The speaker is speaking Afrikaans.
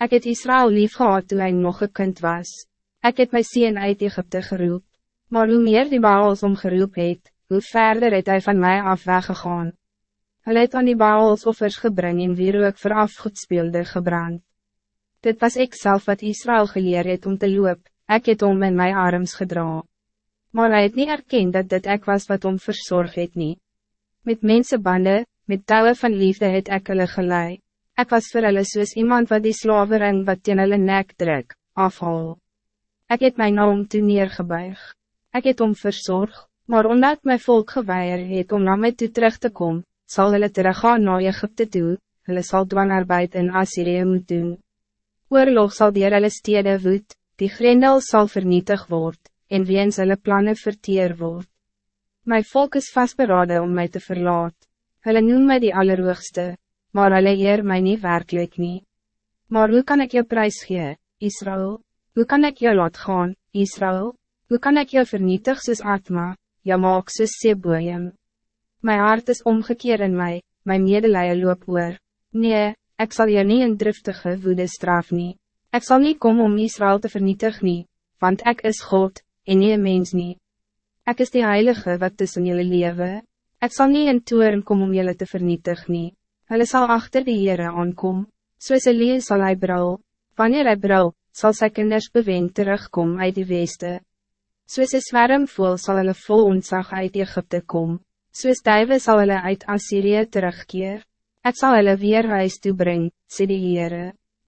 Ik het Israël lief gehad toen hij nog een kind was. Ik het my sien uit Egypte geroep. Maar hoe meer die Baals omgeroep het, hoe verder het hij van mij af weggegaan. Hij het aan die Baals offers gebring en weer ook vir afgoedspeelde gebrand. Dit was ik zelf wat Israël geleerd het om te loop, ik het om in mijn arms gedra. Maar hij het niet erkend dat dit ik was wat om verzorg het nie. Met mensenbanden, met touwen van liefde het ek hulle gelei. Ek was vir hulle soos iemand wat die slavering wat teen hulle nek druk, afhaal. Ik het mijn naam toe neergebuig. Ik het om verzorg, maar omdat mijn volk geweier het om na my toe terug te komen, zal hulle teruggaan na Egypte toe, hulle sal dwangarbeid in Assyrië moet doen. Oorlog sal dier hulle stede woed, die grendel zal vernietig worden, en weens hulle plannen verteer word. My volk is vastberaden om mij te verlaat. Hulle noem my die allerhoogste, maar hulle eer my nie werkelijk nie. Maar hoe kan ik je prijs gee, Israël? Hoe kan ik jou laat gaan, Israël? Hoe kan ik jou vernietig soos Atma, jou maak soos Seboeim? My hart is omgekeerd in mij, my medelije loop oor. Nee, ik zal je niet in driftige woede straf nie. Ik zal niet komen om Israël te vernietigen, nie, want ik is God, en nie een mens nie. Ek is die heilige wat tussen jullie lewe. Ik zal niet in toeren komen om jullie te vernietigen. nie. Hulle sal achter die Heere aankom, soos een lees sal hy brul. Wanneer hy brul, sal sy kinders bewend terugkom uit die weeste. Soos een zwerm voel sal hulle vol ontzag uit Egypte kom, soos duive sal hulle uit Assyrië terugkeer. Ek sal hulle weer huis toe bring, sê die Heere.